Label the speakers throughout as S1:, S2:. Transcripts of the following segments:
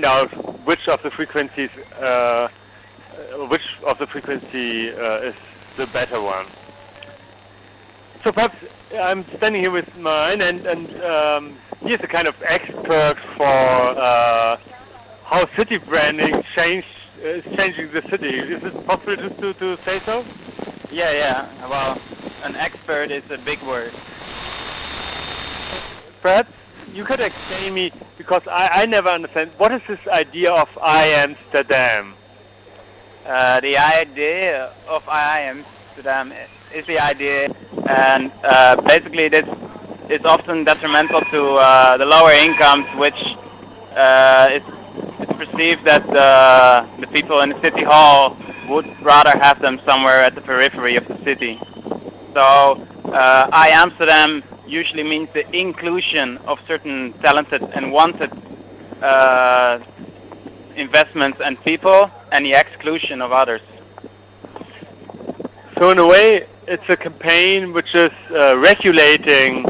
S1: find out which of the frequencies, uh, which of the frequency uh, is the better one. So perhaps I'm standing here with mine, and, and um, he's a kind of expert for uh, how city branding change, is changing the city. Is it possible to, to, to say so?
S2: Yeah, yeah. Well, an expert is a big word.
S1: Perhaps you could explain me, because I, I never understand, what is this idea of I Amsterdam?
S2: Uh, the idea of I Amsterdam is the idea, and uh, basically this is often detrimental to uh, the lower incomes, which uh, it's, it's perceived that the, the people in the city hall would rather have them somewhere at the periphery of the city. So uh, I Amsterdam usually means the inclusion of certain talented and wanted uh, investments and people and the exclusion of others.
S1: So in a way, it's a campaign which is uh, regulating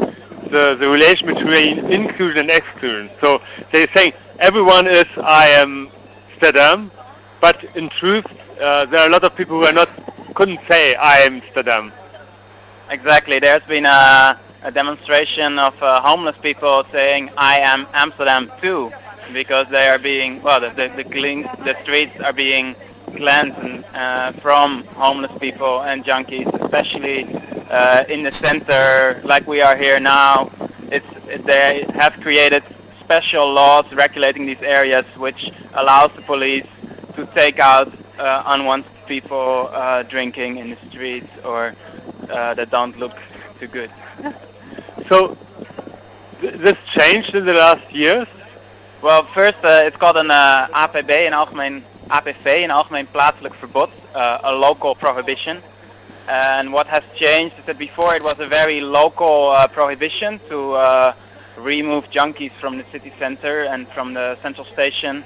S1: the, the relation between inclusion and exclusion. So they're saying everyone is I am Amsterdam, but in truth, uh, there are a lot of people who are not couldn't say I am Amsterdam.
S2: Exactly. There's been a, a demonstration of uh, homeless people saying I am Amsterdam too, because they are being well, the the, the, clean, the streets are being cleansed uh, from homeless people and junkies, especially uh, in the center, like we are here now. It's they have created special laws regulating these areas, which allows the police to take out uh, unwanted people uh, drinking in the streets or uh, that don't look too good.
S1: So th- this changed in the last years?
S2: Well, first uh, it's called an uh, APV, an algemeen APV, an algemeen plaatselijk verbod, uh, a local prohibition. And what has changed is that before it was a very local uh, prohibition to uh, remove junkies from the city center and from the central station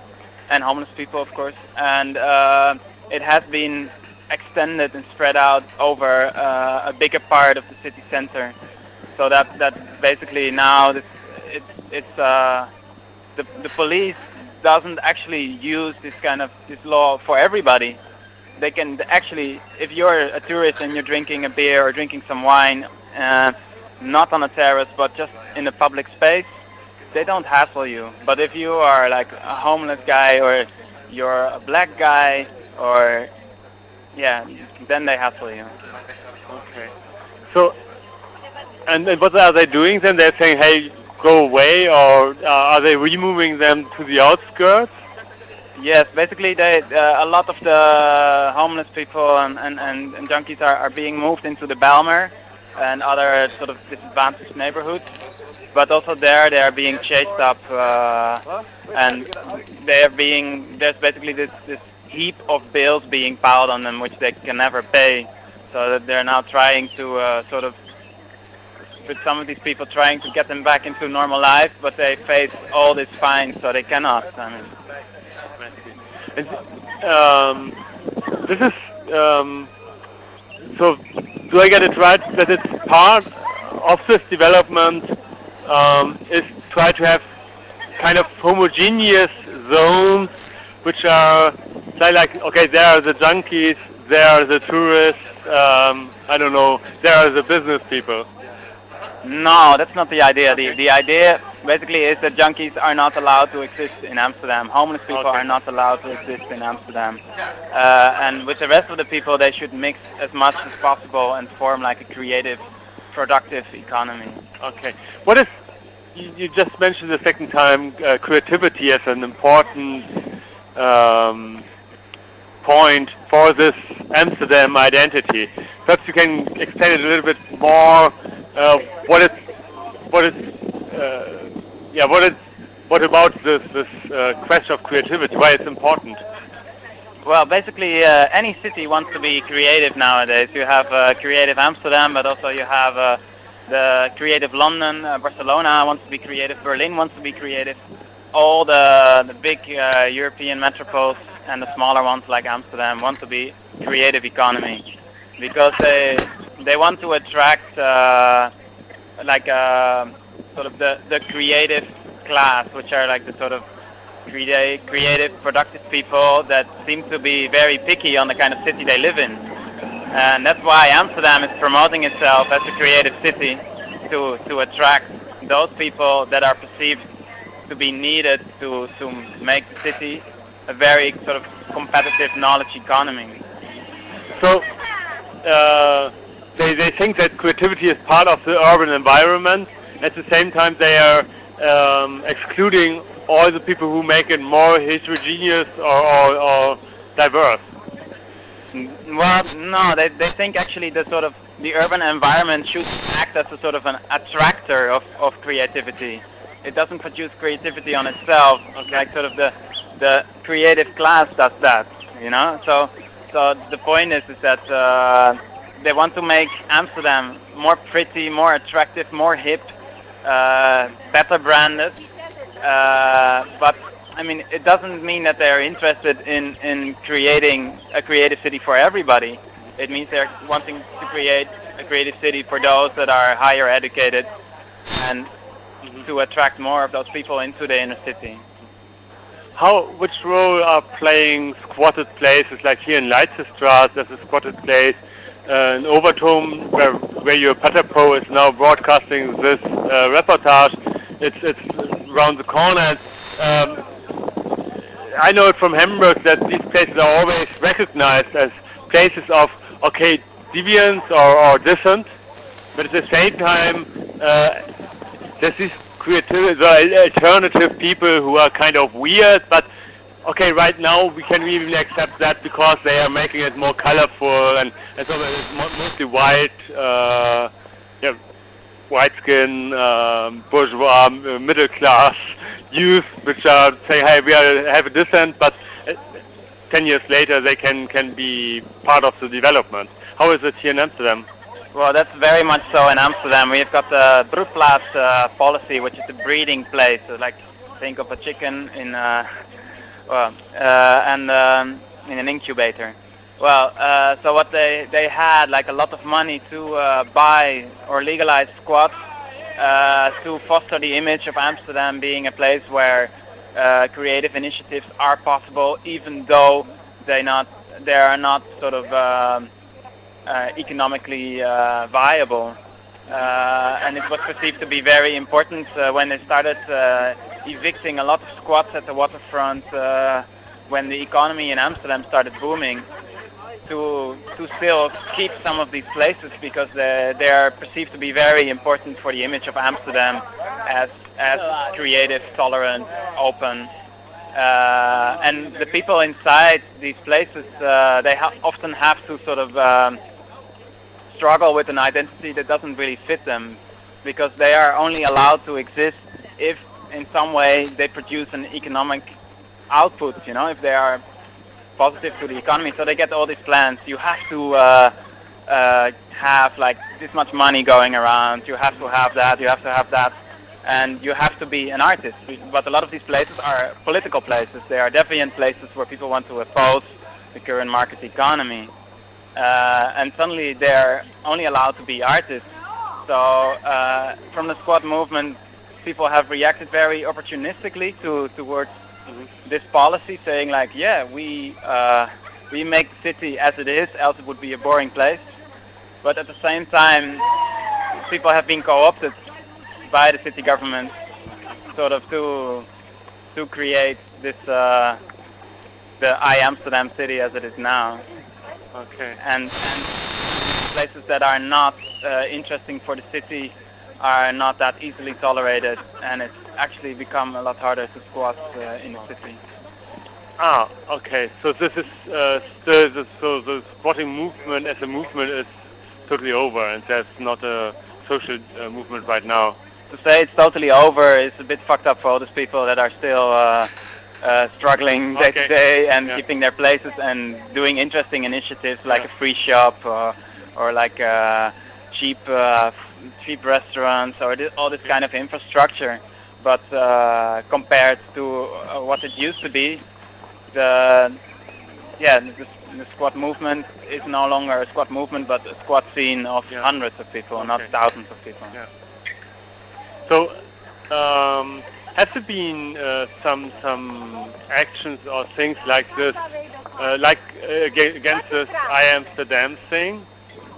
S2: and homeless people, of course. And uh, it has been extended and spread out over uh, a bigger part of the city center. So that that basically now this, it's it's uh, the the police doesn't actually use this kind of this law for everybody. They can actually, if you're a tourist and you're drinking a beer or drinking some wine, uh, not on a terrace but just in a public space, they don't hassle you. But if you are like a homeless guy or you're a black guy or yeah, then they hassle you.
S1: Okay. So, and, and what are they doing then? They're saying, hey, go away, or uh, are they removing them to the outskirts?
S2: Yes, basically they, uh, a lot of the homeless people and, and, and, and junkies are, are being moved into the Bijlmer and other sort of disadvantaged neighborhoods. But also there they are being chased up uh, and they are being, there's basically this, this heap of bills being piled on them which they can never pay. So that they're now trying to uh, sort of, with some of these people trying to get them back into normal life, but they face all this fines, so they cannot. I mean.
S1: Um, this is, um, so do I get it right that it's part of this development um, is try to have kind of homogeneous zones which are like, okay, there are the junkies, there are the tourists, um, I don't know, there are the business people.
S2: No, that's not the idea. The, the idea basically is that junkies are not allowed to exist in Amsterdam. Homeless people
S1: Okay.
S2: are not allowed to exist in Amsterdam. Uh, and with the rest of the people, they should mix as much as possible and form like a creative, productive economy.
S1: Okay. What is, you, you just mentioned the second time uh, creativity as an important um, point for this Amsterdam identity. Perhaps you can explain it a little bit more. Uh, what is, what is, uh, yeah, what is, what about this this uh, question of creativity? Why it's important?
S2: Well, basically, uh, any city wants to be creative nowadays. You have uh, creative Amsterdam, but also you have uh, the creative London, uh, Barcelona wants to be creative, Berlin wants to be creative. All the the big uh, European metropoles and the smaller ones like Amsterdam want to be creative economy because they they want to attract uh, like uh, sort of the the creative class, which are like the sort of create, creative, productive people that seem to be very picky on the kind of city they live in. And that's why Amsterdam is promoting itself as a creative city to, to attract those people that are perceived to be needed to, to make the city a very sort of competitive knowledge economy.
S1: So uh, they, they think that creativity is part of the urban environment. At the same time, they are um, excluding all the people who make it more heterogeneous or, or, or diverse.
S2: Well, no, they, they think actually the sort of the urban environment should act as a sort of an attractor of, of creativity. It doesn't produce creativity on itself, like sort of the the creative class does that, you know. So so the point is is that uh, they want to make Amsterdam more pretty, more attractive, more hip, uh, better branded. Uh, but I mean, it doesn't mean that they're interested in, in creating a creative city for everybody. It means they're wanting to create a creative city for those that are higher educated and to attract more of those people into the inner city.
S1: How, which role are playing squatted places like here in Leidsestraat, there's a squatted place, in Overtoom where, where your Patapoe is now broadcasting this uh, reportage. It's, it's around the corner. Um, I know it from Hamburg that these places are always recognized as places of, okay, deviance or, or dissent, but at the same time, uh, there's these creative, alternative people who are kind of weird, but okay, right now we can even accept that because they are making it more colorful and, and so it's mostly white, uh, yeah, white skin, um, bourgeois, middle class youth, which are saying, hey, we are, have a dissent, but uh, 10 years later they can, can be part of the development. How is it here in Amsterdam?
S2: Well, that's very much so in Amsterdam. We've got the broedplaats uh, policy, which is a breeding place. So like think of a chicken in uh, well, uh, and um, in an incubator. Well, uh, so what they they had like a lot of money to uh, buy or legalize squats uh, to foster the image of Amsterdam being a place where uh, creative initiatives are possible, even though they not they are not sort of um, uh, economically viable. And it was perceived to be very important when they started evicting a lot of squats at the waterfront uh, when the economy in Amsterdam started booming to to still keep some of these places because they, they are perceived to be very important for the image of Amsterdam as as creative, tolerant, open. Uh, and the people inside these places, uh, they ha- often have to sort of um, struggle with an identity that doesn't really fit them because they are only allowed to exist if in some way they produce an economic output, you know, if they are positive to the economy. So they get all these plans. You have to uh, uh, have like this much money going around. You have to have that. You have to have that. And you have to be an artist. But a lot of these places are political places. They are deviant places where people want to oppose the current market economy. Uh, and suddenly they're only allowed to be artists. So uh, from the squat movement, people have reacted very opportunistically to towards mm-hmm. this policy, saying like, yeah, we uh, we make the city as it is, else it would be a boring place. But at the same time, people have been co-opted by the city government, sort of to to create this uh, the I Amsterdam city as it is now.
S1: Okay.
S2: And, and places that are not uh, interesting for the city are not that easily tolerated, and it's actually become a lot harder to squat uh, in the city.
S1: Ah, okay. So this is uh, the, the, so the squatting movement as a movement is totally over, and there's not a social uh, movement right now.
S2: To say it's totally over is a bit fucked up for all those people that are still uh, uh, struggling day
S1: okay.
S2: to day and
S1: yeah.
S2: keeping their places and doing interesting initiatives like yeah. a free shop or, or like a cheap uh, cheap restaurants or all this kind of infrastructure. But uh, compared to uh, what it used to be, the yeah the, the squat movement is no longer a squat movement, but a squat scene of yeah. hundreds of people,
S1: okay.
S2: not thousands of people.
S1: Yeah. So. Um, has there been uh, some some actions or things like this, uh, like uh, against this I Amsterdam thing?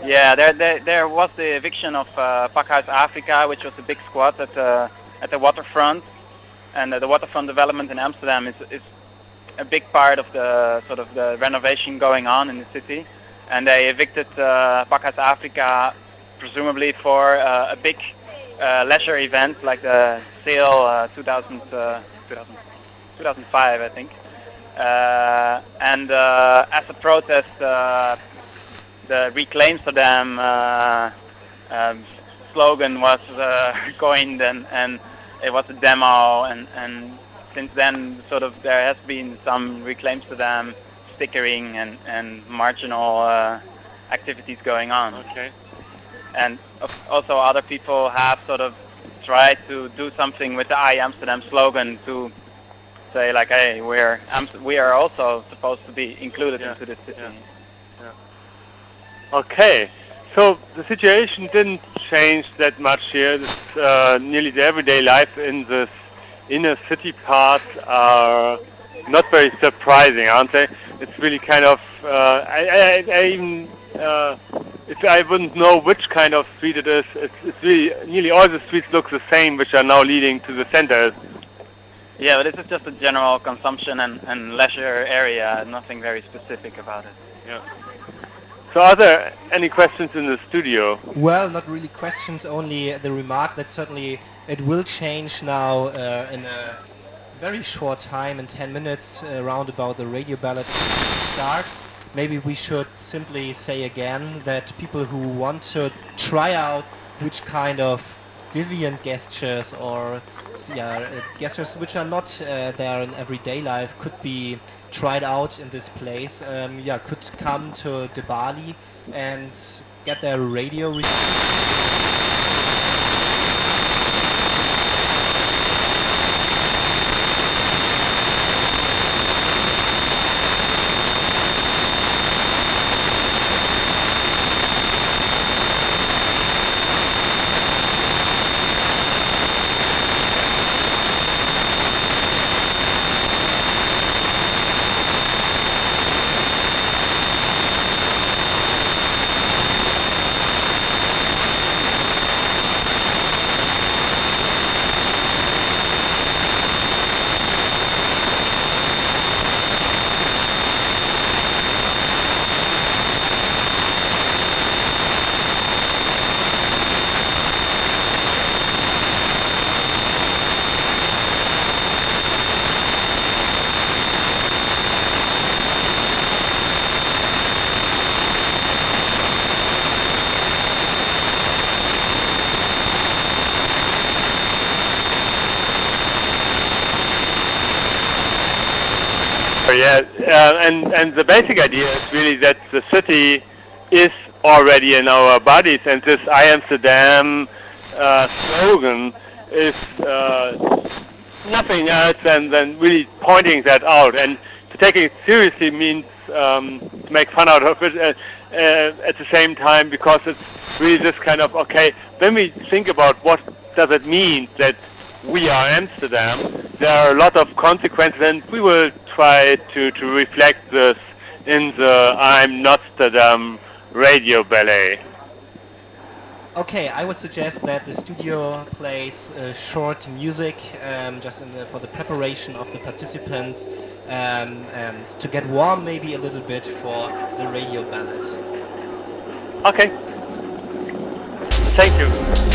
S2: Yeah, there, there, there was the eviction of uh, Afrika, which was a big squat at the, at the waterfront. And uh, the waterfront development in Amsterdam is, is a big part of the sort of the renovation going on in the city. And they evicted uh, Afrika presumably for uh, a big uh, leisure event like the Sail uh, 2000, uh, 2000, 2005, I think. Uh, and uh, as a protest, uh, the Reclaim Amsterdam uh, um, slogan was uh, coined and, and it was a demo and, and since then sort of there has been some Reclaim Amsterdam stickering and, and marginal uh, activities going on.
S1: Okay.
S2: And also other people have sort of tried to do something with the I Amsterdam slogan to say like, hey, we're we are also supposed to be included
S1: Yeah,
S2: into the city.
S1: yeah. Okay, so the situation didn't change that much here. It's, uh, nearly the everyday life in this inner city part are not very surprising, aren't they? It's really kind of, uh, I, I, I even, uh, if I wouldn't know which kind of street it is, it's, it's really, nearly all the streets look the same, which are now leading to the center.
S2: Yeah, but this is just a general consumption and, and leisure area, nothing very specific about it.
S1: Yeah. So are there any questions in the studio?
S3: Well, not really questions, only the remark that certainly it will change now uh, in a very short time, in 10 minutes, uh, around about the radio ballet start. Maybe we should simply say again that people who want to try out which kind of deviant gestures or yeah, uh, gestures which are not uh, there in everyday life could be tried out in this place. Um, yeah, could come to De Balie and get their radio. Re-
S1: Yeah, uh, and the basic idea is really that the city is already in our bodies, and this "I Amsterdam" uh, slogan is uh, nothing else than than really pointing that out. And to take it seriously means um, to make fun out of it uh, uh, at the same time because it's really this kind of okay. When we think about what does it mean that we are Amsterdam, there are a lot of consequences, and we will try to, to reflect this in the I'm Amsterdam radio ballet.
S3: Okay, I would suggest that the studio plays uh, short music um, just the, for the preparation of the participants um, and to get warm maybe a little bit for the radio ballet.
S1: Okay. Thank you.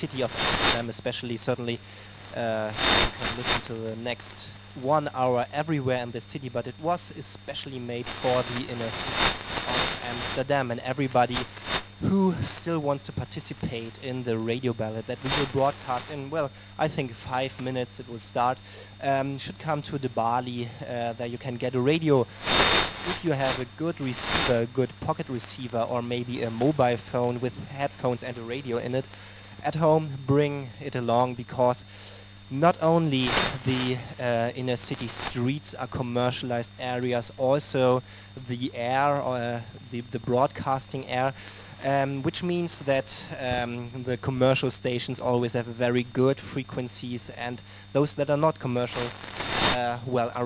S3: city of Amsterdam, especially certainly. Uh, you can listen to the next one hour everywhere in the city, but it was especially made for the inner city of Amsterdam and everybody who still wants to participate in the radio ballet that we will broadcast in, well, I think five minutes it will start, um, should come to the Balie. Uh, there you can get a radio. If you have a good receiver, a good pocket receiver, or maybe a mobile phone with headphones and a radio in it, at home, bring it along because not only the uh, inner city streets are commercialized areas, also the air, or uh, the, the broadcasting air um, which means that um, the commercial stations always have very good frequencies and those that are not commercial well are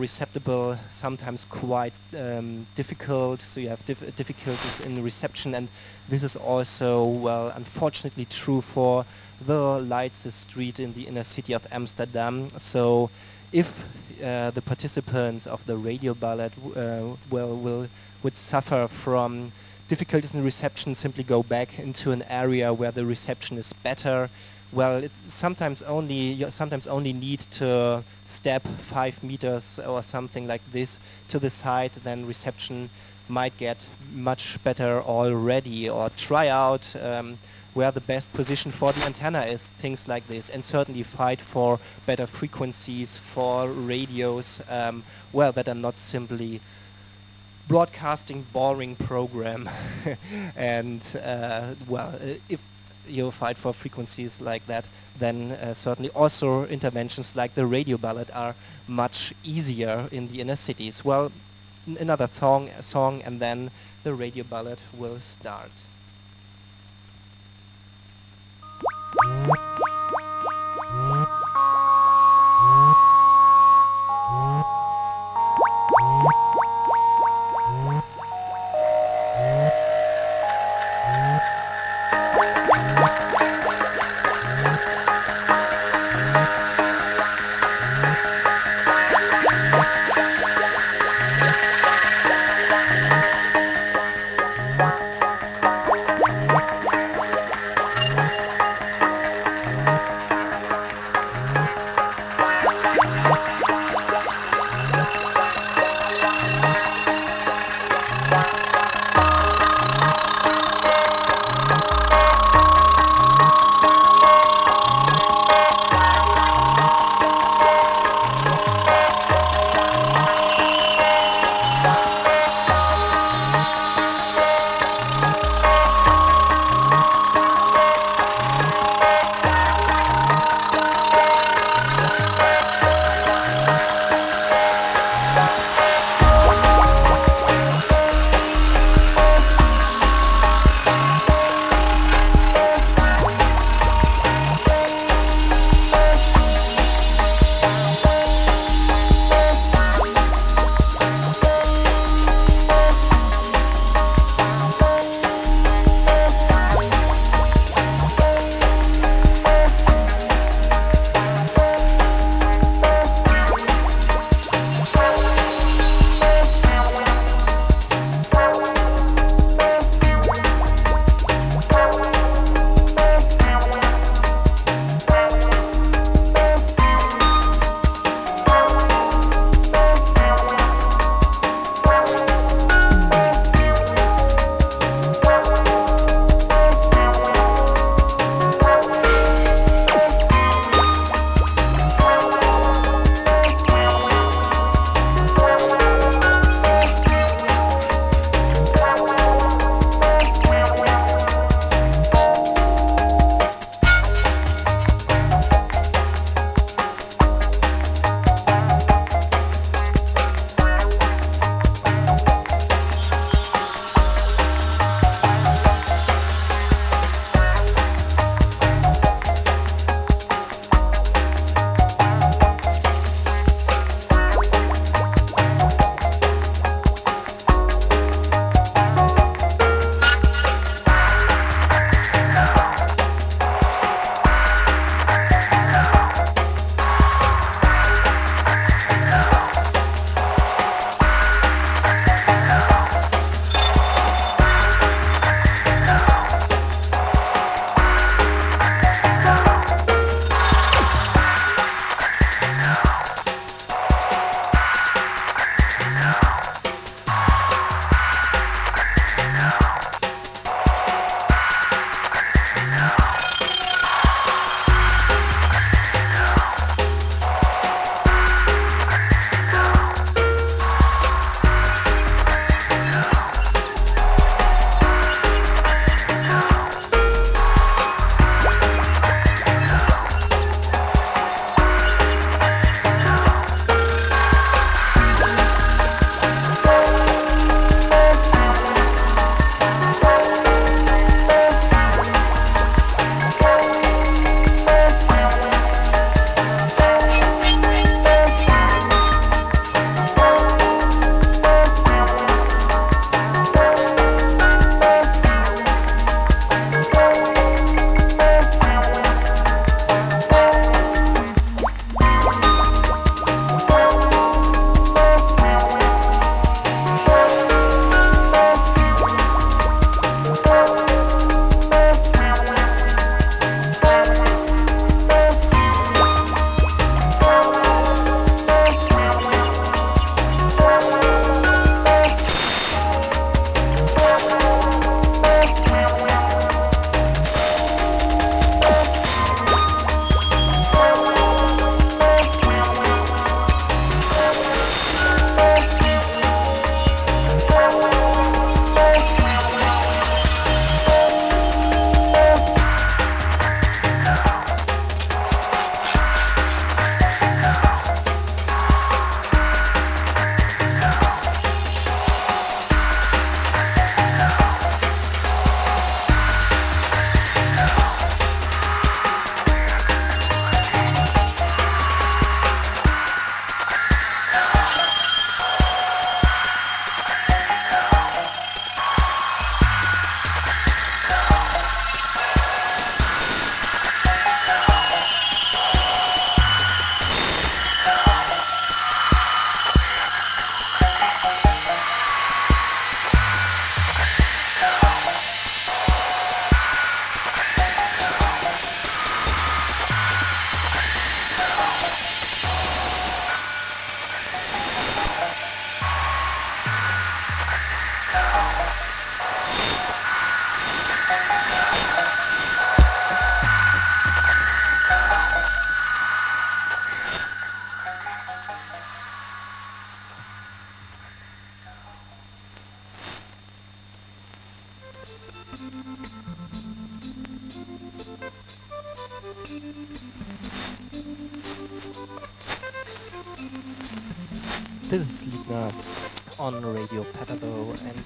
S3: sometimes quite um, difficult so you have dif- difficulties in reception and this is also well unfortunately true for the Leidse street in the inner city of Amsterdam so if uh, the participants of the radio ballet uh, well will would suffer from difficulties in reception simply go back into an area where the reception is better. Well, it sometimes only you sometimes only need to step five meters or something like this to the side, then reception might get much better already. Or try out um, where the best position for the antenna is, things like this, and certainly fight for better frequencies for radios. Um, well, that are not simply broadcasting boring program and uh, well if you fight for frequencies like that then uh, certainly also interventions like the radio ballet are much easier in the inner cities. Well another song song and then the radio ballet will start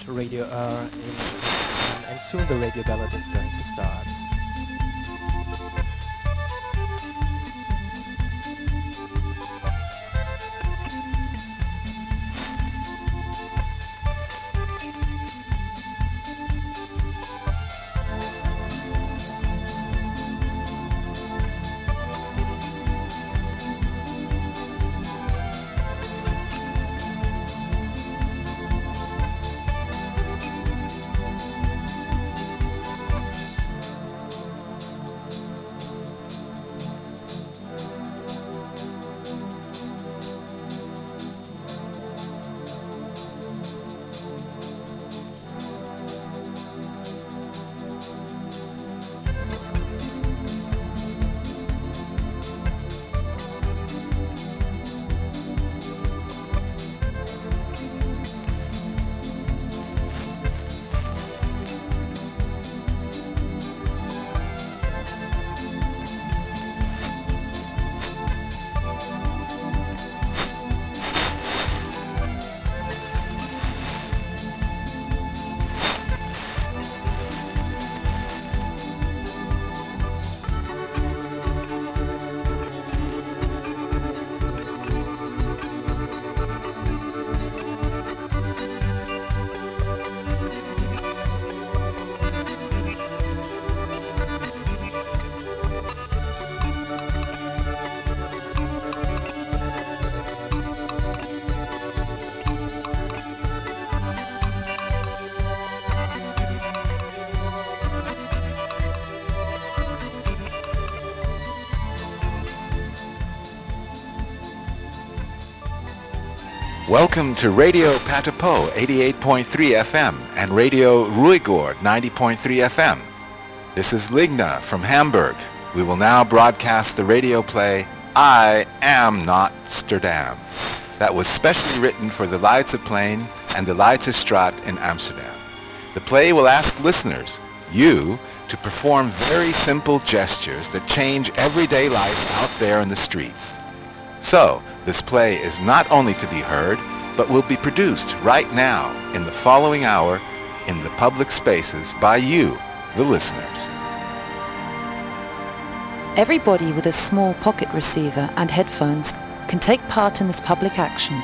S3: Radio R in Amsterdam, and soon the radio ballet is going to start.
S4: Welcome to Radio Patapoe 88.3 FM and Radio Ruigoord 90.3 FM. This is Ligna from Hamburg. We will now broadcast the radio play I Am Not Amsterdam. That was specially written for the Leidseplein and the Leidsestraat in Amsterdam. The play will ask listeners, you, to perform very simple gestures that change everyday life out there in the streets. So, this play is not only to be heard, but will be produced right now in the following hour in the public spaces by you, the listeners.
S5: Everybody with a small pocket receiver and headphones can take part in this public action.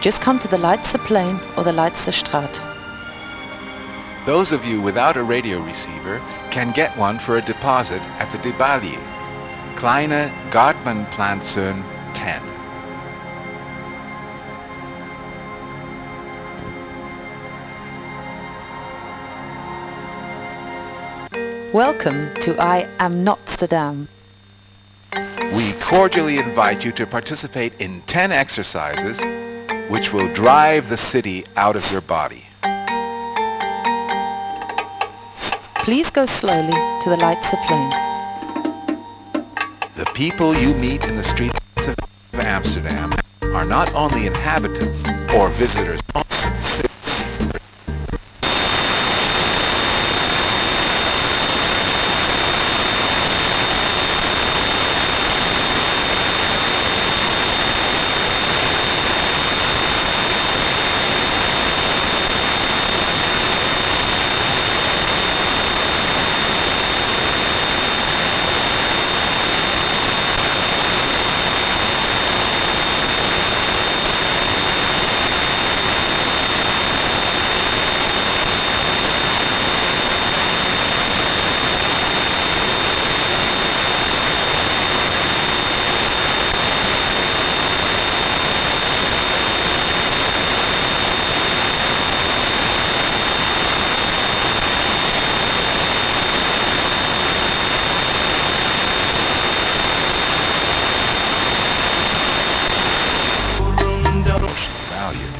S5: Just come to the Leidseplein or the Leidsestraat.
S4: Those of you without a radio receiver can get one for a deposit at the De Balie, Kleine Gartmanplantsoen 10.
S5: Welcome to I Am Not Amsterdam.
S4: We cordially invite you to participate in 10 exercises which will drive the city out of your body.
S5: Please go slowly to the Leidseplein.
S4: The people you meet in the streets of Amsterdam are not only inhabitants or visitors value.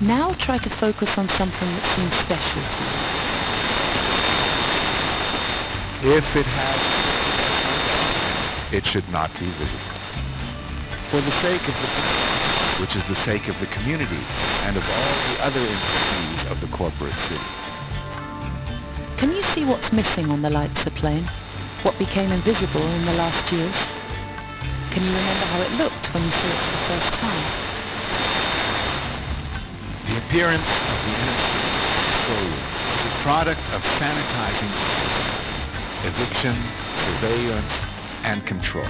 S5: Now try to focus on something that seems special to you.
S4: If it has, it should not be visible. For the sake of the which is the sake of the community and of all the other employees of the corporate city.
S5: Can you see what's missing on the Leidseplein? What became invisible in the last years? Can you remember how it looked when you saw it for the first time?
S4: The appearance of the inner city showroom is a product of sanitizing eviction, surveillance, and control.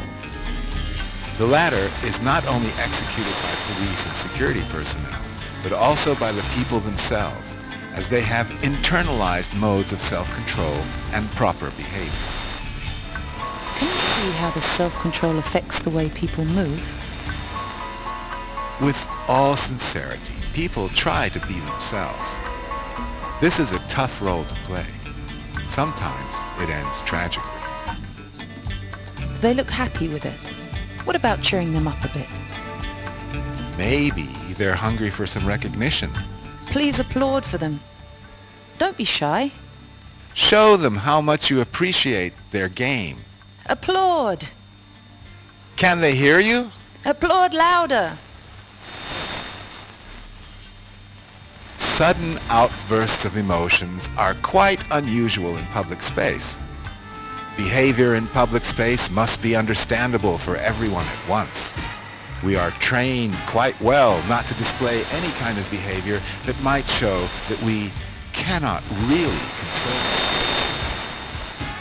S4: The latter is not only executed by police and security personnel, but also by the people themselves, as they have internalized modes of self-control and proper behavior.
S5: Can you see how this self-control affects the way people move?
S4: With all sincerity, people try to be themselves. This is a tough role to play. Sometimes it ends tragically.
S5: They look happy with it. What about cheering them up a bit?
S4: Maybe they're hungry for some recognition.
S5: Please applaud for them. Don't be shy.
S4: Show them how much you appreciate their game.
S5: Applaud!
S4: Can they hear you?
S5: Applaud louder!
S4: Sudden outbursts of emotions are quite unusual in public space. Behavior in public space must be understandable for everyone at once. We are trained quite well not to display any kind of behavior that might show that we cannot really control.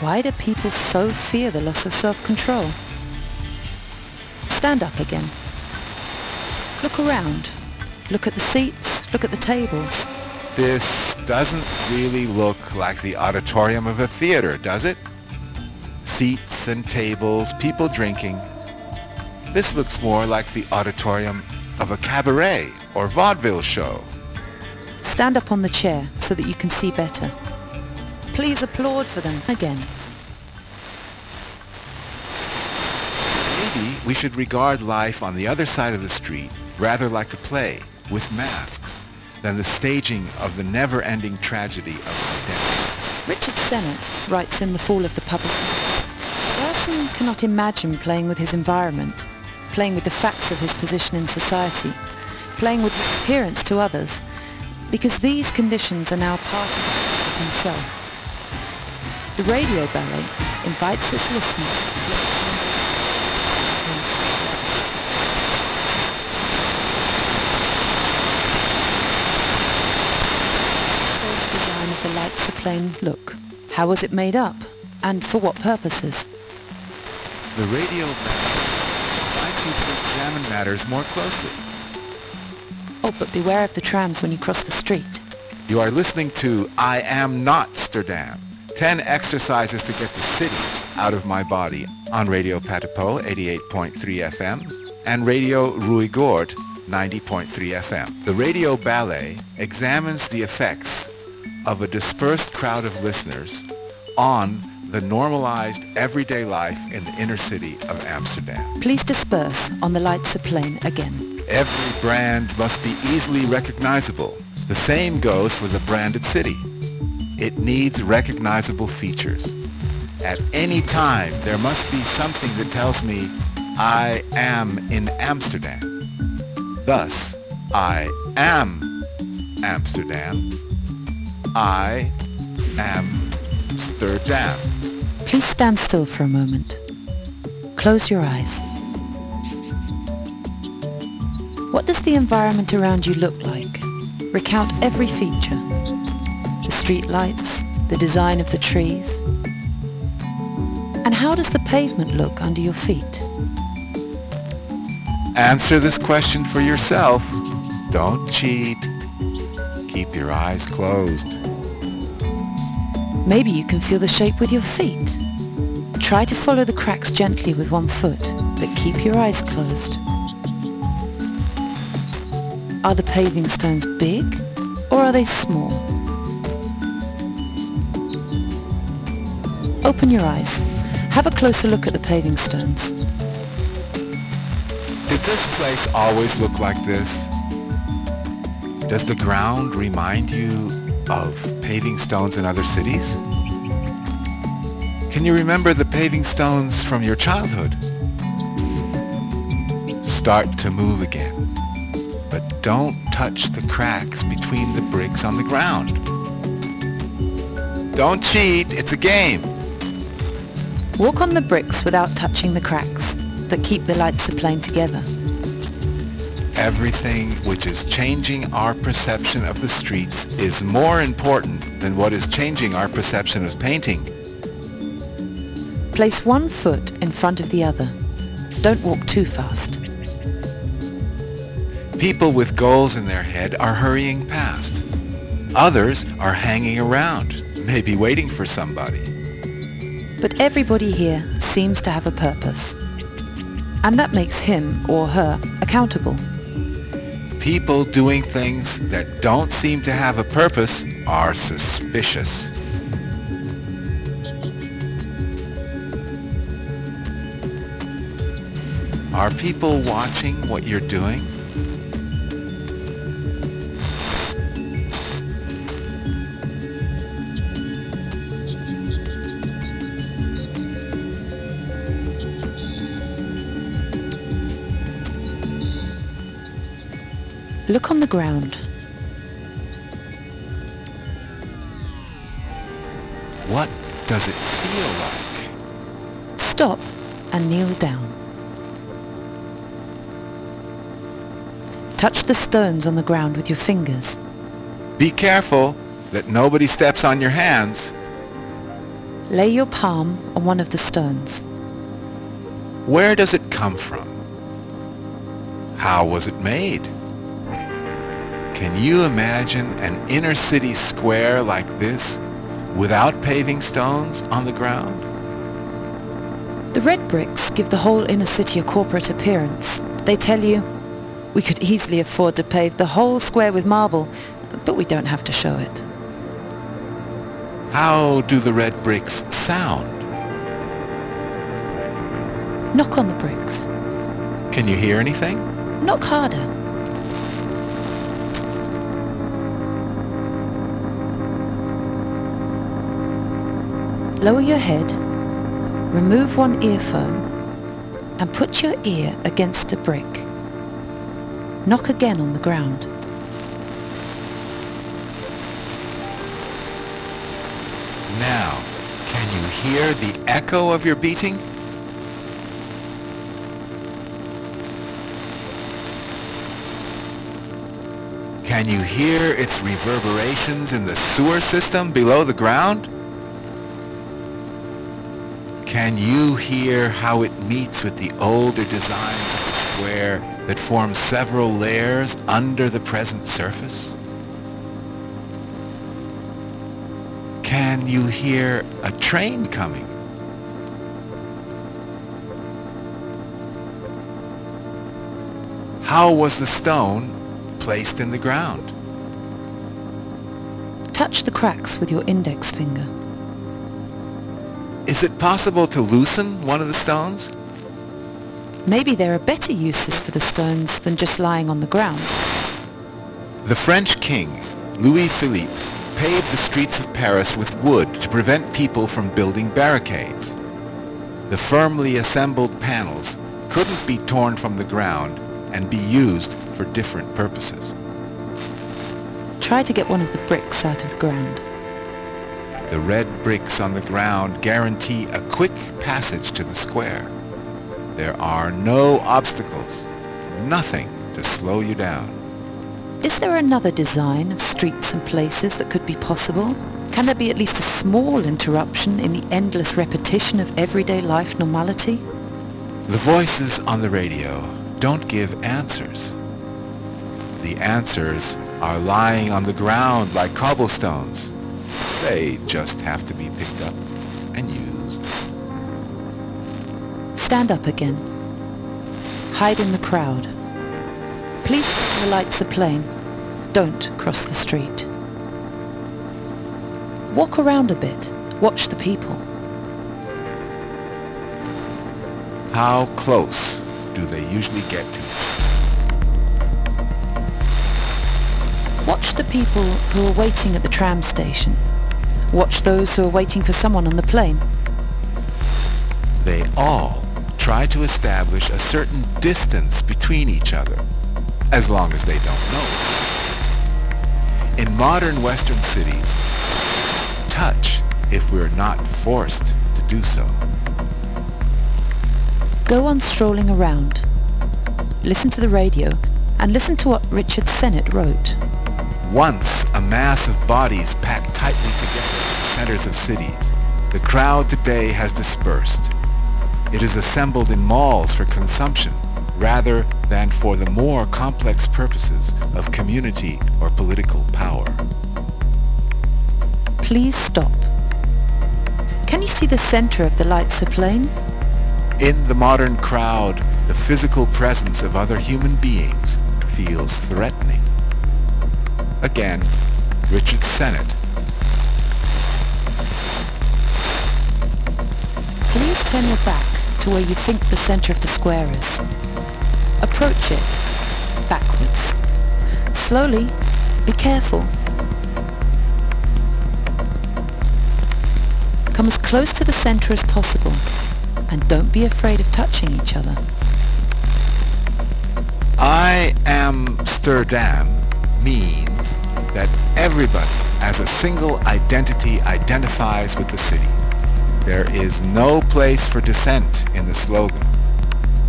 S5: Why do people so fear the loss of self-control? Stand up again. Look around. Look at the seats. Look at the tables.
S4: This doesn't really look like the auditorium of a theater, does it? Seats and tables, people drinking. This looks more like the auditorium of a cabaret or vaudeville show.
S5: Stand up on the chair so that you can see better. Please applaud for them again.
S4: Maybe we should regard life on the other side of the street rather like a play with masks than the staging of the never-ending tragedy of identity.
S5: Richard Sennett writes in The Fall of the Public. A person cannot imagine playing with his environment, playing with the facts of his position in society, playing with his appearance to others, because these conditions are now part of himself. The radio ballet invites its listeners the design of the lights look. How was it made up? And for what purposes?
S4: The radio ballet invites you to examine matters more closely.
S5: Oh, but beware of the trams when you cross the street.
S4: You are listening to I Am Notsterdam, 10 exercises to get the city out of my body on Radio Patapoe 88.3 FM and Radio Ruigoord 90.3 FM. The radio ballet examines the effects of a dispersed crowd of listeners on the normalized everyday life in the inner city of Amsterdam.
S5: Please disperse on the Leidseplein again.
S4: Every brand must be easily recognizable. The same goes for the branded city. It needs recognizable features. At any time, there must be something that tells me I am in Amsterdam. Thus, I am Amsterdam. I am Amsterdam.
S5: Please stand still for a moment. Close your eyes. What does the environment around you look like? Recount every feature. The street lights, the design of the trees. And how does the pavement look under your feet?
S4: Answer this question for yourself. Don't cheat. Keep your eyes closed.
S5: Maybe you can feel the shape with your feet. Try to follow the cracks gently with one foot, but keep your eyes closed. Are the paving stones big or are they small? Open your eyes. Have a closer look at the paving stones.
S4: Did this place always look like this? Does the ground remind you of paving stones in other cities? Can you remember the paving stones from your childhood? Start to move again, but don't touch the cracks between the bricks on the ground. Don't cheat, it's a game.
S5: Walk on the bricks without touching the cracks. that keep the Leidseplein together.
S4: Everything which is changing our perception of the streets is more important than what is changing our perception of painting.
S5: Place one foot in front of the other. Don't walk too fast.
S4: People with goals in their head are hurrying past. Others are hanging around, maybe waiting for somebody.
S5: But everybody here seems to have a purpose. And that makes him or her accountable.
S4: People doing things that don't seem to have a purpose are suspicious. Are people watching what you're doing?
S5: Look on the ground.
S4: What does it feel like?
S5: Stop and kneel down. Touch the stones on the ground with your fingers.
S4: Be careful that nobody steps on your hands.
S5: Lay your palm on one of the stones.
S4: Where does it come from? How was it made? Can you imagine an inner city square like this without paving stones on the ground?
S5: The red bricks give the whole inner city a corporate appearance. They tell you, we could easily afford to pave the whole square with marble, but we don't have to show it.
S4: How do the red bricks sound?
S5: Knock on the bricks.
S4: Can you hear anything?
S5: Knock harder. Lower your head, remove one earphone, and put your ear against a brick. Knock again on the ground.
S4: Now, can you hear the echo of your beating? Can you hear its reverberations in the sewer system below the ground? Can you hear how it meets with the older designs of the square that form several layers under the present surface? Can you hear a train coming? How was the stone placed in the ground?
S5: Touch the cracks with your index finger.
S4: Is it possible to loosen one of the stones?
S5: Maybe there are better uses for the stones than just lying on the ground.
S4: The French king, Louis Philippe, paved the streets of Paris with wood to prevent people from building barricades. The firmly assembled panels couldn't be torn from the ground and be used for different purposes.
S5: Try to get one of the bricks out of the ground.
S4: The red bricks on the ground guarantee a quick passage to the square. There are no obstacles, nothing to slow you down.
S5: Is there another design of streets and places that could be possible? Can there be at least a small interruption in the endless repetition of everyday life normality?
S4: The voices on the radio don't give answers. The answers are lying on the ground like cobblestones. They just have to be picked up and used.
S5: Stand up again. Hide in the crowd. Please the Leidseplein. Don't cross the street. Walk around a bit. Watch the people.
S4: How close do they usually get to?
S5: Watch the people who are waiting at the tram station. Watch those who are waiting for someone on the plane.
S4: They all try to establish a certain distance between each other, as long as they don't know it. In modern Western cities, touch if we're not forced to do so.
S5: Go on strolling around. Listen to the radio and listen to what Richard Sennett wrote.
S4: Once a mass of bodies packed tightly together centers of cities, the crowd today has dispersed. It is assembled in malls for consumption rather than for the more complex purposes of community or political power.
S5: Please stop. Can you see the center of the Leidseplein?
S4: In the modern crowd, the physical presence of other human beings feels threatening. Again, Richard Sennett.
S5: Please turn your back to where you think the center of the square is. Approach it backwards. Slowly. Be careful. Come as close to the center as possible and don't be afraid of touching each other.
S4: I am Amsterdam means that everybody as a single identity identifies with the city. There is no place for dissent in the slogan.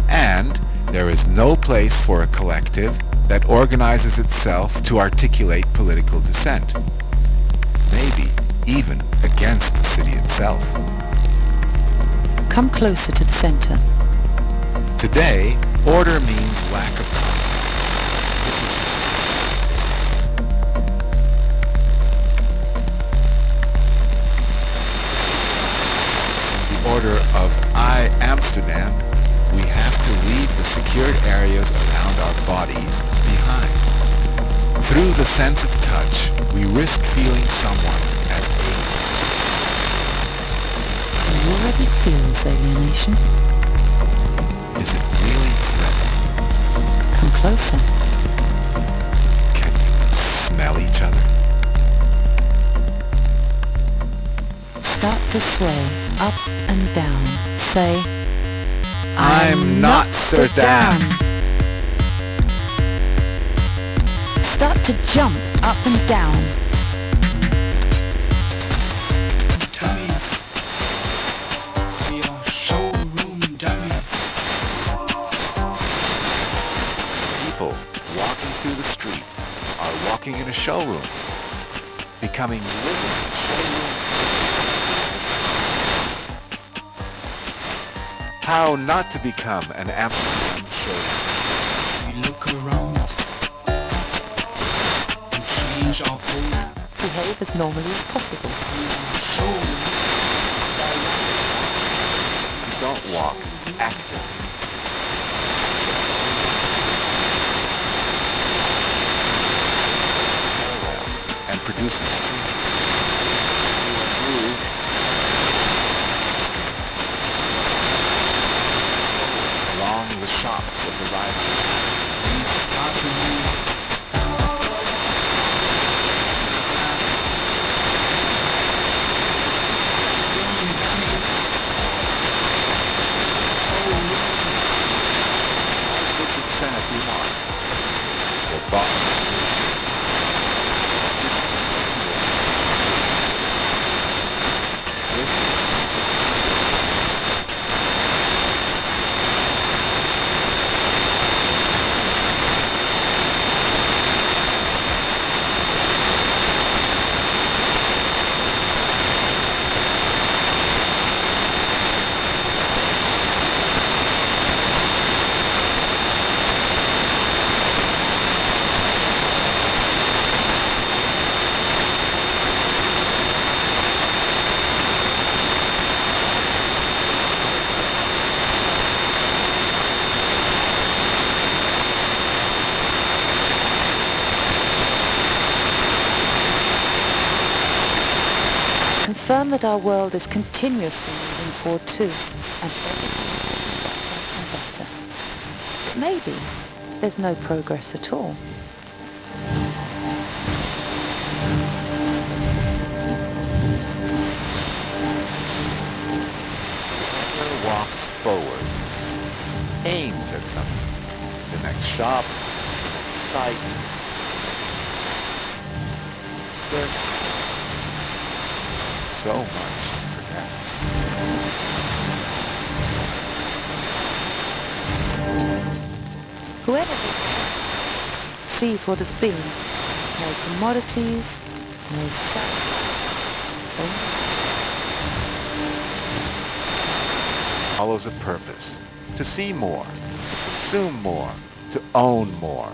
S4: And there is no place for a collective that organizes itself to articulate political dissent. Maybe even against the city itself.
S5: Come closer to the center.
S4: Today, order means lack of secured areas around our bodies behind. Through the sense of touch, we risk feeling someone as alien.
S5: Do you already feel this alienation?
S4: Is it really threatening?
S5: Come closer.
S4: Can you smell each other?
S5: Start to sway up and down. Say,
S4: I'm not Sterdam.
S5: Start to jump up and down.
S6: dummies. We are showroom dummies.
S4: People walking through the street are walking in a showroom, becoming living showroom. How not to become an Amsterdam showroom.
S6: We look around and change our pose.
S5: Behave as normally as possible.
S6: We are.
S4: You don't walk actively. And produce a stream. You move shops of the riders.
S6: We start to move. Showroom dummies. Showroom.
S4: As Richard Sennett remarked, the boss
S5: Confirm that our world is continuously moving forward too, and better and better. Maybe there's no progress at all.
S4: Walks forward aims at something. The next shop, the next site, the next so much to see, so much to forget.
S5: Whoever sees what has been, no commodities, no sex,
S4: follows a purpose to see more, to consume more, to own more,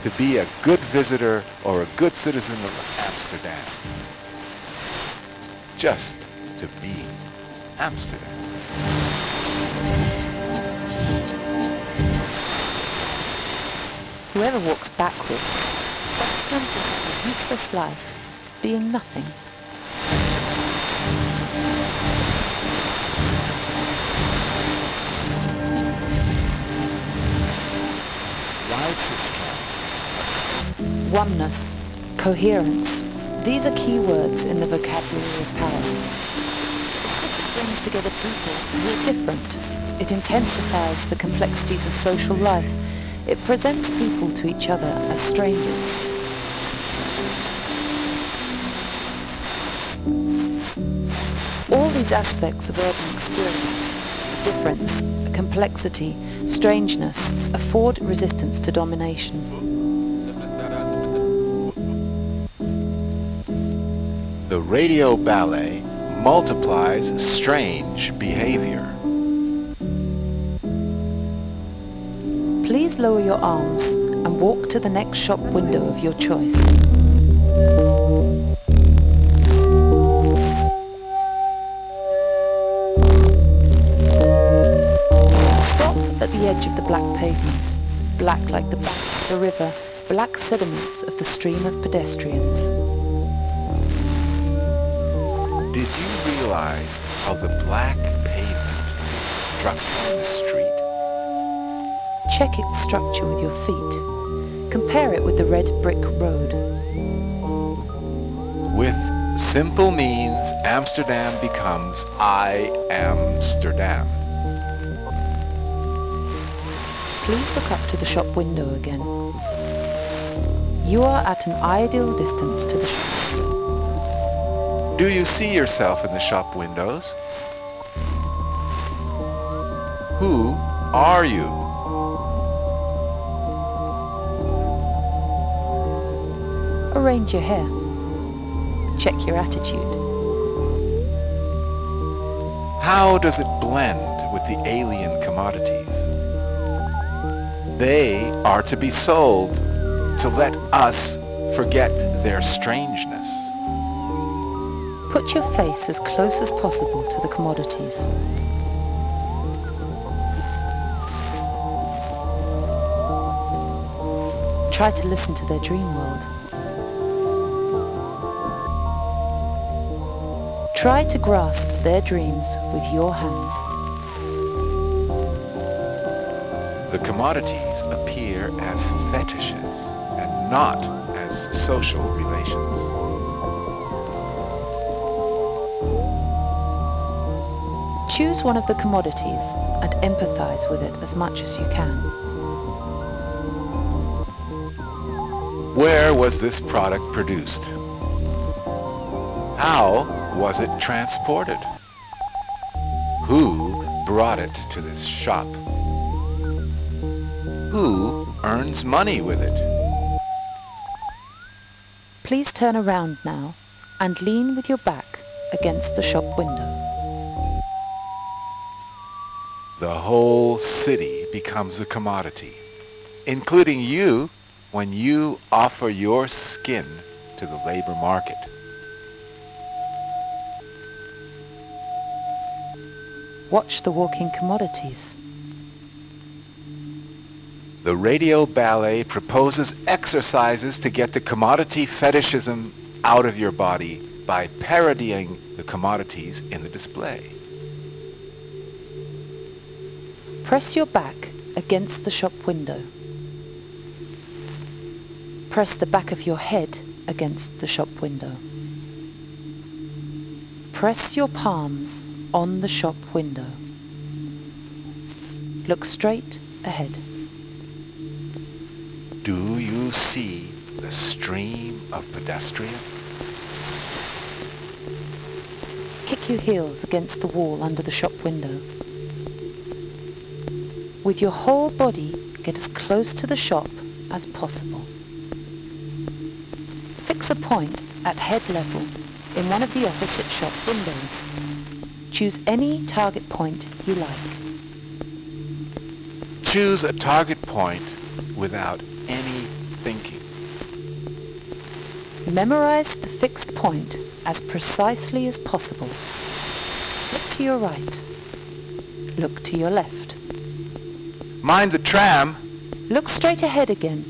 S4: to be a good visitor or a good citizen of Amsterdam. Just to be Amsterdam.
S5: Whoever walks backwards steps into a useless life, being nothing.
S4: His.
S5: Oneness, coherence, these are key words in the vocabulary of power. City brings together people who are different. It intensifies the complexities of social life. It presents people to each other as strangers. All these aspects of urban experience, difference, complexity, strangeness, afford resistance to domination.
S4: The radio ballet multiplies strange behavior.
S5: Please lower your arms and walk to the next shop window of your choice. Stop at the edge of the black pavement, black like the banks of a river, black sediments of the stream of pedestrians.
S4: Realize how the black pavement is structured in the street?
S5: Check its structure with your feet. Compare it with the red brick road.
S4: With simple means, Amsterdam becomes I Amsterdam.
S5: Please look up to the shop window again. You are at an ideal distance to the shop window.
S4: Do you see yourself in the shop windows? Who are you?
S5: Arrange your hair. Check your attitude.
S4: How does it blend with the alien commodities? They are to be sold to let us forget their strangeness.
S5: Put your face as close as possible to the commodities. Try to listen to their dream world. Try to grasp their dreams with your hands.
S4: The commodities appear as fetishes and not as social relations.
S5: Choose one of the commodities and empathize with it as much as you can.
S4: Where was this product produced? How was it transported? Who brought it to this shop? Who earns money with it?
S5: Please turn around now and lean with your back against the shop window.
S4: The whole city becomes a commodity, including you when you offer your skin to the labor market.
S5: Watch the walking commodities.
S4: The radio ballet proposes exercises to get the commodity fetishism out of your body by parodying the commodities in the display.
S5: Press your back against the shop window. Press the back of your head against the shop window. Press your palms on the shop window. Look straight ahead.
S4: Do you see the stream of pedestrians?
S5: Kick your heels against the wall under the shop window. With your whole body, get as close to the shop as possible. Fix a point at head level in one of the opposite shop windows. Choose any target point you like.
S4: Choose a target point without any thinking.
S5: Memorize the fixed point as precisely as possible. Look to your right. Look to your left.
S4: Mind the tram.
S5: Look straight ahead again.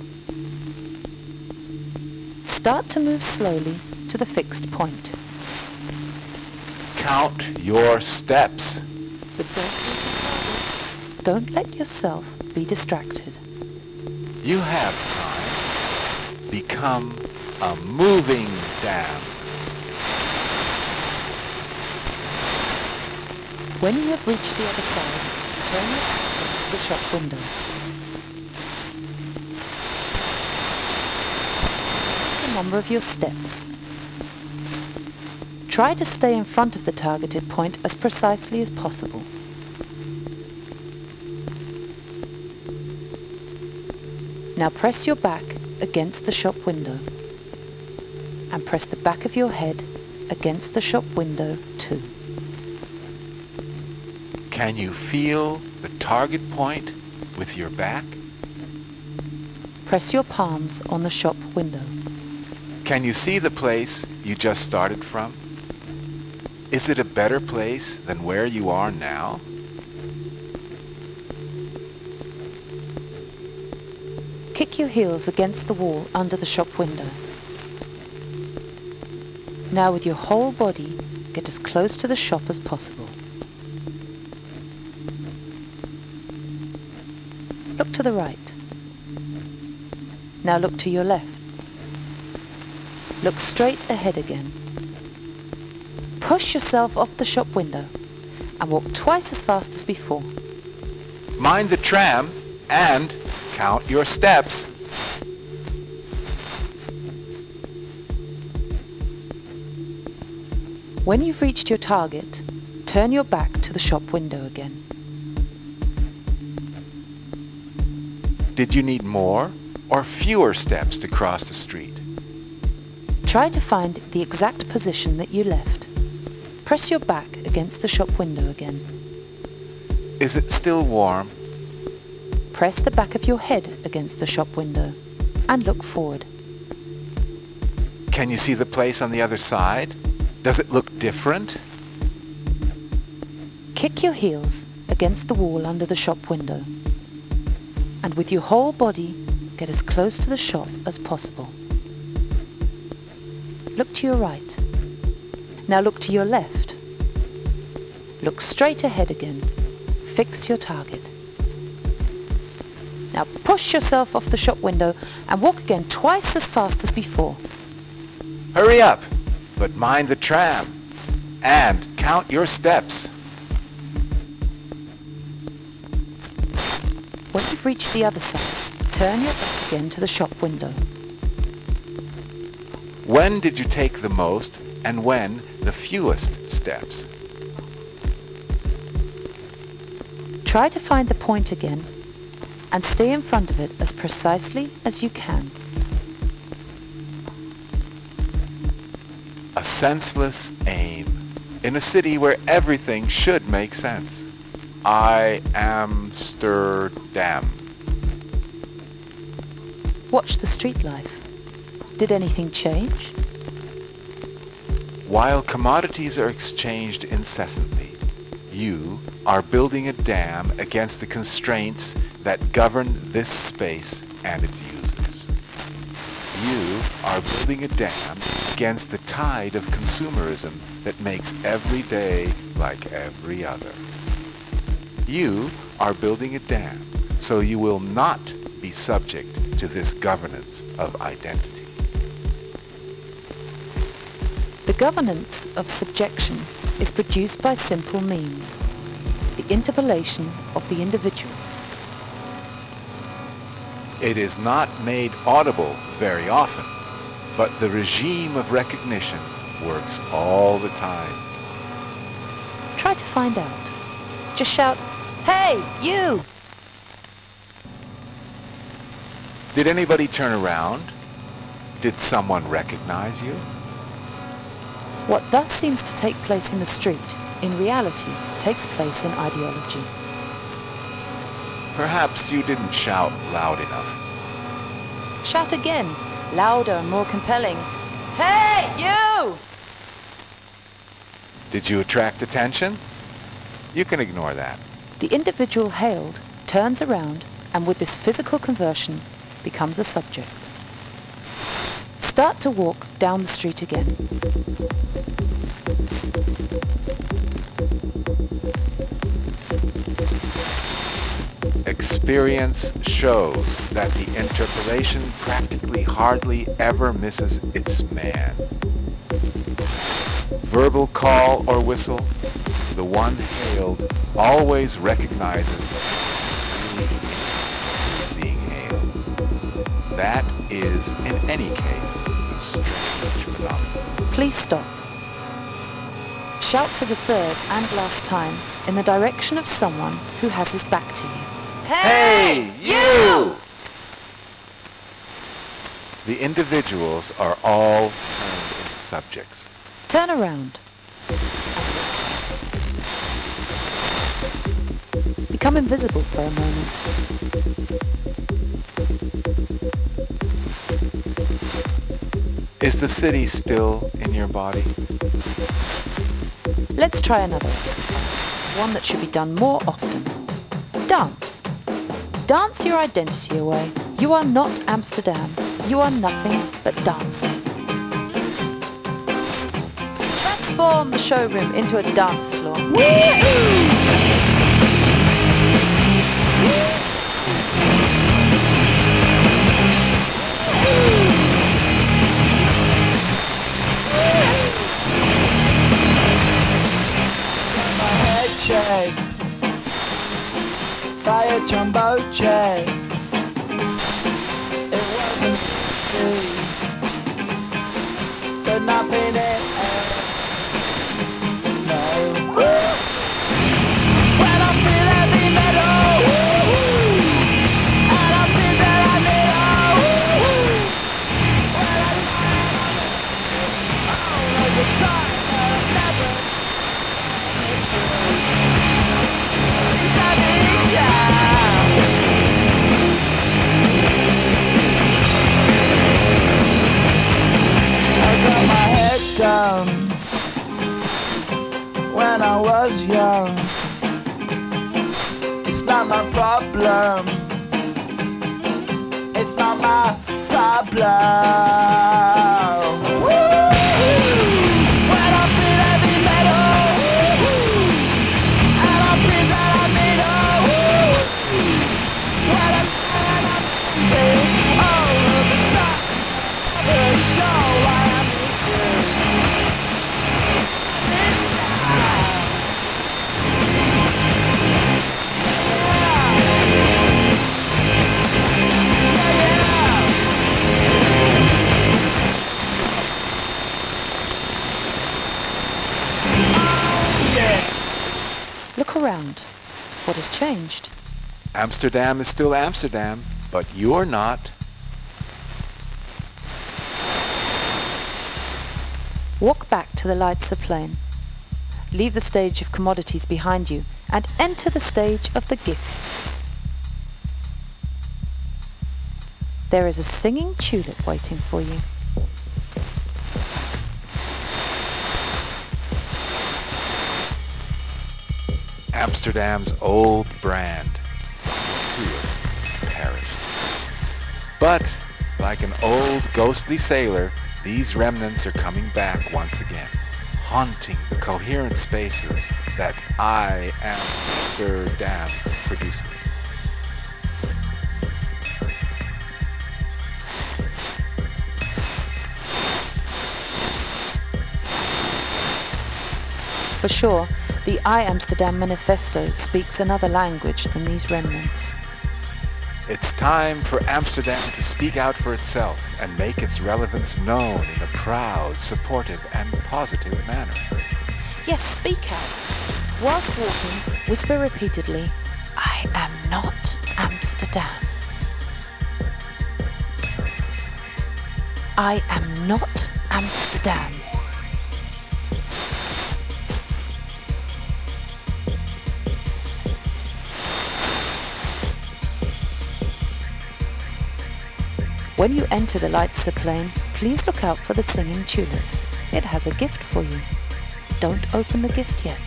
S5: Start to move slowly to the fixed point.
S4: Count your steps.
S5: But don't lose the target. Don't let yourself be distracted.
S4: You have time. Become a moving dam.
S5: When you have reached the other side, to the shop window. The number of your steps. Try to stay in front of the targeted point as precisely as possible. Now press your back against the shop window and press the back of your head against the shop window too.
S4: Can you feel the target point with your back?
S5: Press your palms on the shop window.
S4: Can you see the place you just started from? Is it a better place than where you are now?
S5: Kick your heels against the wall under the shop window. Now with your whole body, get as close to the shop as possible. The right. Now look to your left. Look straight ahead again. Push yourself off the shop window and walk twice as fast as before.
S4: Mind the tram and count your steps.
S5: When you've reached your target, turn your back to the shop window again.
S4: Did you need more or fewer steps to cross the street?
S5: Try to find the exact position that you left. Press your back against the shop window again.
S4: Is it still warm?
S5: Press the back of your head against the shop window and look forward.
S4: Can you see the place on the other side? Does it look different?
S5: Kick your heels against the wall under the shop window. And with your whole body, get as close to the shop as possible. Look to your right. Now look to your left. Look straight ahead again. Fix your target. Now push yourself off the shop window and walk again twice as fast as before.
S4: Hurry up, but mind the tram and count your steps.
S5: When you've reached the other side, turn your back again to the shop window.
S4: When did you take the most and when the fewest steps?
S5: Try to find the point again and stay in front of it as precisely as you can.
S4: A senseless aim in a city where everything should make sense. I Amsterdam.
S5: Watch the street life. Did anything change?
S4: While commodities are exchanged incessantly, you are building a dam against the constraints that govern this space and its users. You are building a dam against the tide of consumerism that makes every day like every other. You are building a dam so you will not be subject to this governance of identity.
S5: The governance of subjection is produced by simple means. The interpolation of the individual.
S4: It is not made audible very often, but the regime of recognition works all the time.
S5: Try to find out. Just shout, Hey, you!
S4: Did anybody turn around? Did someone recognize you?
S5: What thus seems to take place in the street, in reality, takes place in ideology.
S4: Perhaps you didn't shout loud enough.
S5: Shout again, louder and more compelling. Hey, you!
S4: Did you attract attention? You can ignore that.
S5: The individual hailed turns around and with this physical conversion becomes a subject. Start to walk down the street again.
S4: Experience shows that the interpolation practically hardly ever misses its man. Verbal call or whistle, the one hailed always recognizes really who is being hailed. That is, in any case, a strange phenomenon.
S5: Please stop. Shout for the third and last time in the direction of someone who has his back to you.
S4: Hey, you! The individuals are all turned into subjects.
S5: Turn around. Become invisible for a moment.
S4: Is the city still in your body?
S5: Let's try another exercise, one that should be done more often. Dance. Dance your identity away. You are not Amsterdam. You are nothing but dancing. Transform the showroom into a dance floor.
S7: my by a jumbo jet. It wasn't me, but nothing it
S5: changed?
S4: Amsterdam is still Amsterdam, but you're not.
S5: Walk back to the Leidseplein. Leave the stage of commodities behind you and enter the stage of the gifts. There is a singing tulip waiting for you.
S4: Amsterdam's old brand, tulip, perished. But, like an old ghostly sailor, these remnants are coming back once again, haunting the coherent spaces that I Amsterdam produces.
S5: For sure, the I Amsterdam Manifesto speaks another language than these remnants.
S4: It's time for Amsterdam to speak out for itself and make its relevance known in a proud, supportive, and positive manner.
S5: Yes, speak out. Whilst walking, whisper repeatedly, I am not Amsterdam. I am not Amsterdam. When you enter the Leidseplein, please look out for the singing tulip. It has a gift for you. Don't open the gift yet.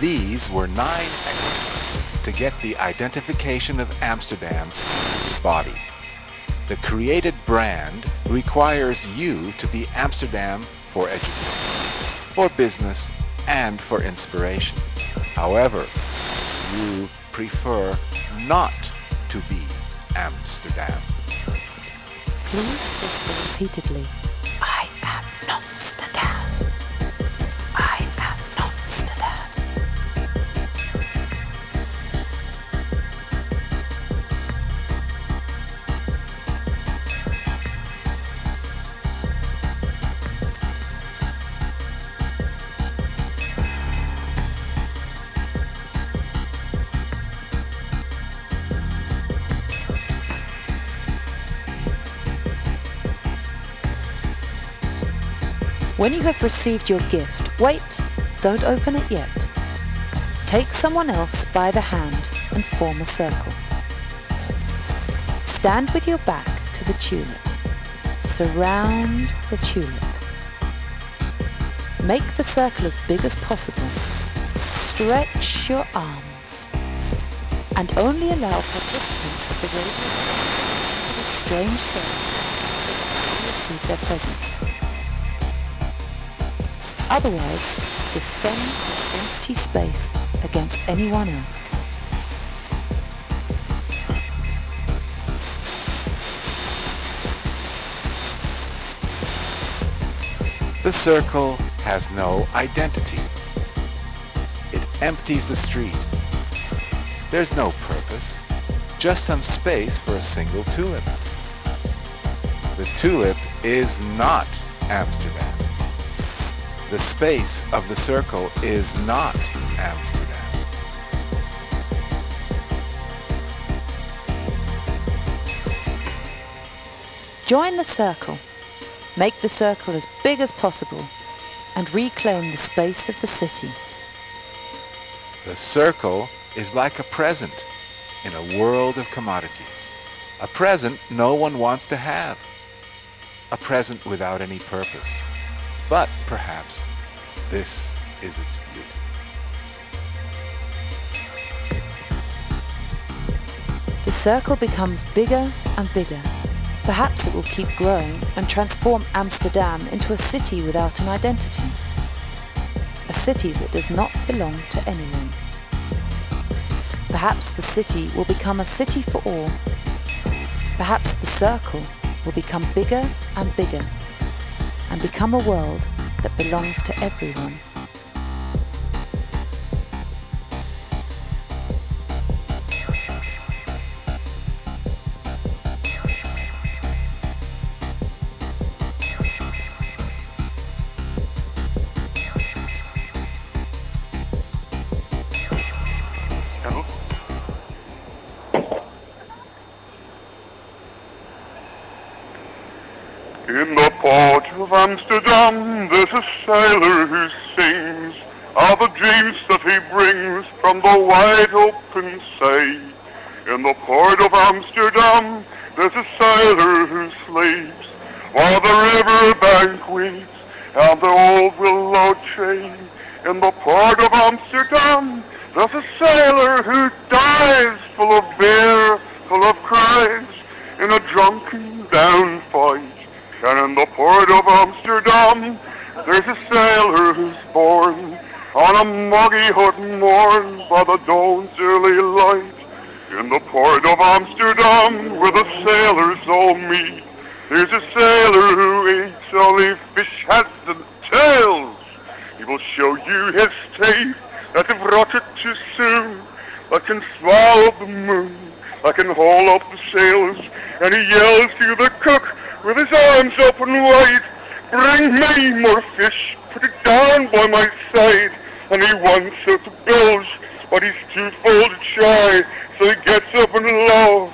S4: These were nine exercises to get the identification of Amsterdam body. The created brand requires you to be Amsterdam for education, for business, and for inspiration. However, you prefer not to be Amsterdam.
S5: Please whisper repeatedly. When you have received your gift, wait, don't open it yet. Take someone else by the hand and form a circle. Stand with your back to the tulip. Surround the tulip. Make the circle as big as possible. Stretch your arms. And only allow participants of the radio into the strange circle they receive their present. Otherwise, defend empty space against anyone else.
S4: The circle has no identity. It empties the street. There's no purpose, just some space for a single tulip. The tulip is not Amsterdam. The space of the circle is not Amsterdam.
S5: Join the circle. Make the circle as big as possible and reclaim the space of the city.
S4: The circle is like a present in a world of commodities. A present no one wants to have. A present without any purpose. But perhaps this is its beauty.
S5: The circle becomes bigger and bigger. Perhaps it will keep growing and transform Amsterdam into a city without an identity. A city that does not belong to anyone. Perhaps the city will become a city for all. Perhaps the circle will become bigger and bigger and become a world that belongs to everyone.
S8: Wide open sea. In the port of Amsterdam, there's a sailor who sleeps while the river bank weeps and the old willow tree. In the port of Amsterdam, there's a sailor who dies full of beer, full of cries, in a drunken down fight. And in the port of Amsterdam, there's a sailor who's born on a muggy hut morn by the dawn's early light. In the port of Amsterdam, where the sailors all meet, there's a sailor who eats only fish heads and tails. He will show you his teeth that have rotted too soon, that can swallow the moon, that can haul up the sails, and he yells to the cook with his arms open wide, bring me more fish, put it down by my side, and he wants her to bilge but he's too full to try, so he gets up and lows,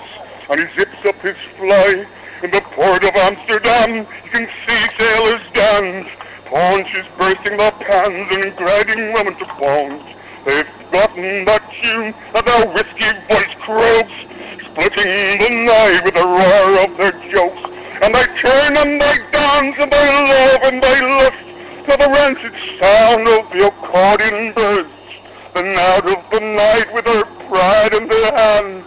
S8: and he zips up his fly. In the port of Amsterdam, you can see sailors dance, paunches bursting their pans and grinding rum into bones. They've forgotten that tune that their whiskey voice croaks, splitting the night with the roar of their jokes. And they turn and they dance and they love and they lust to the rancid sound of the accordion birds, Then out of the night with their pride in their hands,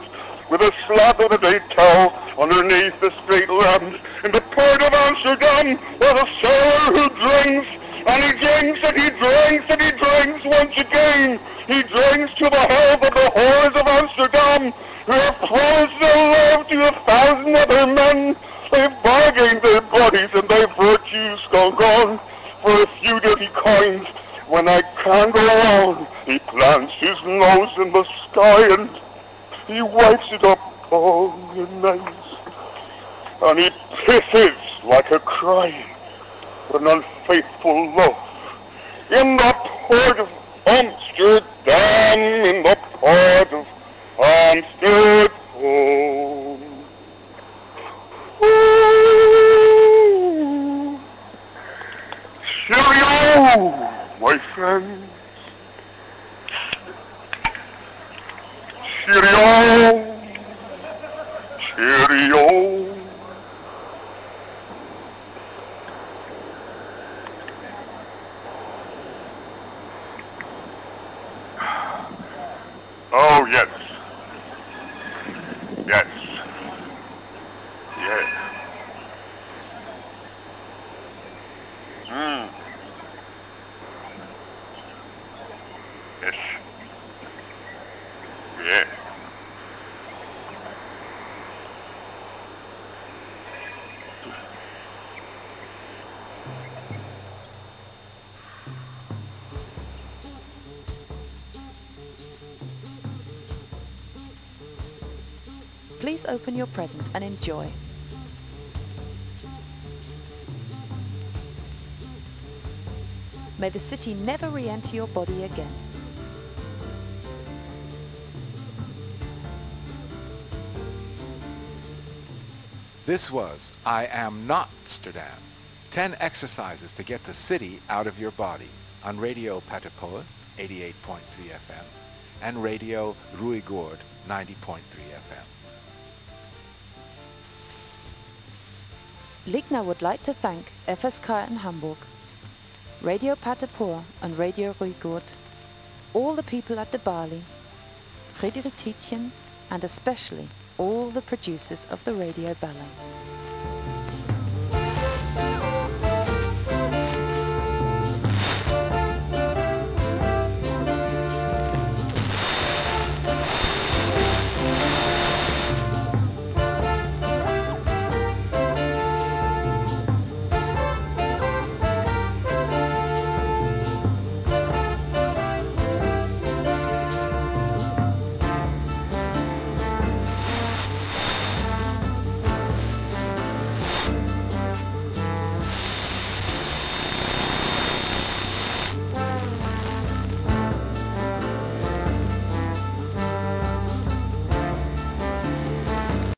S8: with a slap of the day towel underneath the straight lamps. In the port of Amsterdam, there's a sailor who drinks, and he drinks and he drinks and he drinks once again. He drinks to the health of the whores of Amsterdam, who have promised their love to a thousand other men. They've bargained their bodies and their virtues gone gone for a few dirty coins. When I can't go on, he plants his nose in the sky and he wipes it up long and nice. And he pisses like a crying an unfaithful love. In the port of Amsterdam, in the port of Amsterdam. Cheerio, my friends. Cheerio. Cheerio.
S5: Please open your present and enjoy. May the city never re-enter your body again.
S4: This was I Am Not Amsterdam. 10 exercises to get the city out of your body on Radio Patapoe 88.3 FM and Radio Ruigoord 90.3
S5: Ligna would like to thank FSK in Hamburg, Radio Patapoe and Radio Ruigoord, all the people at the Balie, Friedrich Tietjen, and especially all the producers of the Radio Ballet.